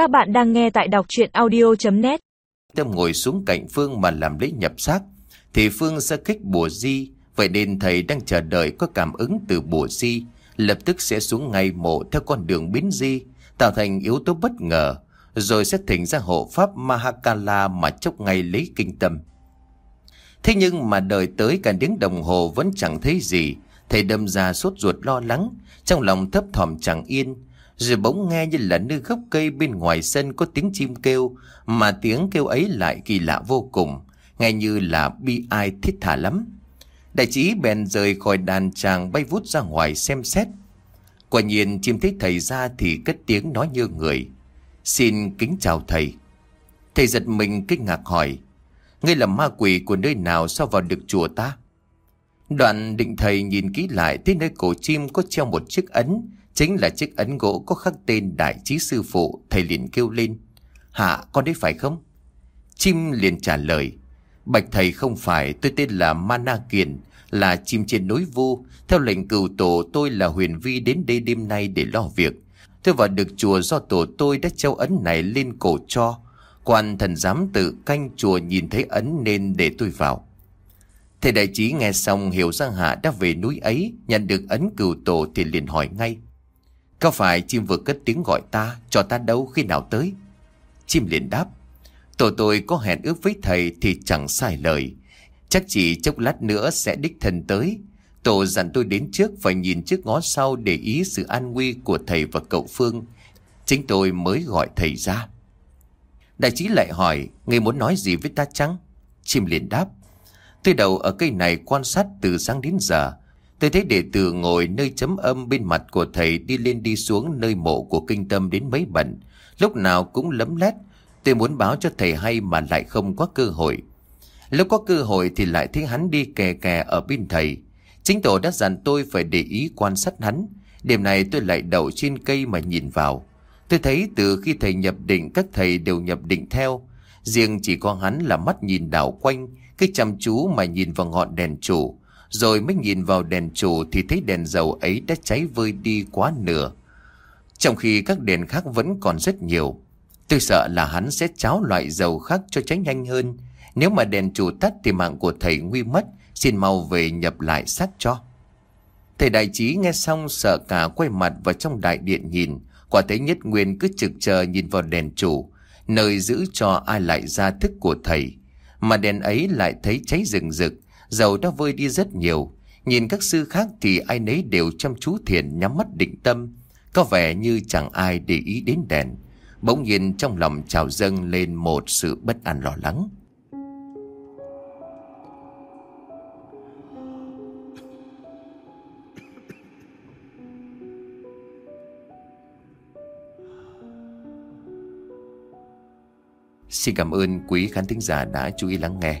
Các bạn đang nghe tại đọc chuyện audio.net Tâm ngồi xuống cạnh Phương mà làm lễ nhập xác, Thì Phương sẽ kích bùa di. Vậy nên thầy đang chờ đợi có cảm ứng từ bùa di, Lập tức sẽ xuống ngay mộ theo con đường biến di, Tạo thành yếu tố bất ngờ, Rồi sẽ thỉnh ra hộ pháp Mahakala mà chốc ngay lấy kinh tâm. Thế nhưng mà đợi tới cả tiếng đồng hồ vẫn chẳng thấy gì, Thầy đâm ra sốt ruột lo lắng, Trong lòng thấp thỏm chẳng yên rồi bỗng nghe như là nơi gốc cây bên ngoài sân có tiếng chim kêu, Mà tiếng kêu ấy lại kỳ lạ vô cùng, Nghe như là bi ai thiết thả lắm. Đại trí bèn rời khỏi đàn tràng bay vút ra ngoài xem xét. Quả nhiên chim thấy thầy ra thì cất tiếng nói như người, Xin kính chào thầy. Thầy giật mình kinh ngạc hỏi, Ngươi là ma quỷ của nơi nào sao vào được chùa ta? Đoạn định thầy nhìn kỹ lại Thấy nơi cổ chim có treo một chiếc ấn Chính là chiếc ấn gỗ có khắc tên Đại trí sư phụ, Thầy liền kêu lên. Hạ, con đấy phải không? Chim liền trả lời. Bạch thầy không phải, tôi tên là Mana Kiền, Là chim trên núi vu. Theo lệnh cửu tổ, tôi là huyền vi đến đây đêm nay để lo việc. Tôi vào được chùa do tổ tôi đã treo ấn này lên cổ cho. Quan thần giám tự canh chùa nhìn thấy ấn nên để tôi vào. Thầy đại trí nghe xong hiểu rằng Hạ đã về núi ấy, Nhận được ấn cửu tổ thì liền hỏi ngay. Có phải chim vừa cất tiếng gọi ta, Cho ta đâu khi nào tới? Chim liền đáp, Tổ tôi có hẹn ước với thầy thì chẳng sai lời. Chắc chỉ chốc lát nữa sẽ đích thân tới. Tổ dặn tôi đến trước phải nhìn trước ngó sau để ý sự an nguy của thầy và cậu Phương. Chính tôi mới gọi thầy ra. Đại trí lại hỏi, Người muốn nói gì với ta chăng? Chim liền đáp Tôi đầu ở cây này quan sát từ sáng đến giờ Tôi thấy đệ tử ngồi nơi chấm âm bên mặt của thầy đi lên đi xuống nơi mộ của kinh tâm đến mấy bận. Lúc nào cũng lấm lét. Tôi muốn báo cho thầy hay mà lại không có cơ hội. Lúc có cơ hội thì lại thấy hắn đi kè kè ở bên thầy. Chính tổ đã dặn tôi phải để ý quan sát hắn. Đêm này tôi lại đậu trên cây mà nhìn vào. Tôi thấy từ khi thầy nhập định các thầy đều nhập định theo. Riêng chỉ có hắn là mắt nhìn đảo quanh, cái chăm chú mà nhìn vào ngọn đèn trụ rồi mới nhìn vào đèn chủ thì thấy đèn dầu ấy đã cháy vơi đi quá nửa. Trong khi các đèn khác vẫn còn rất nhiều. Tôi sợ là hắn sẽ cháo loại dầu khác cho cháy nhanh hơn. Nếu mà đèn chủ tắt thì mạng của thầy nguy mất. Xin mau về nhập lại xác cho. Thầy đại trí nghe xong sợ cả quay mặt vào trong đại điện nhìn. Quả thấy nhất nguyên cứ trực chờ nhìn vào đèn chủ. Nơi giữ cho ai lại ra thức của thầy. Mà đèn ấy lại thấy cháy rừng rực. Dầu đã vơi đi rất nhiều. Nhìn các sư khác thì ai nấy đều chăm chú thiền nhắm mắt định tâm. Có vẻ như chẳng ai để ý đến đèn. Bỗng nhiên trong lòng trào dâng lên một sự bất an lo lắng. Xin cảm ơn quý khán thính giả đã chú ý lắng nghe.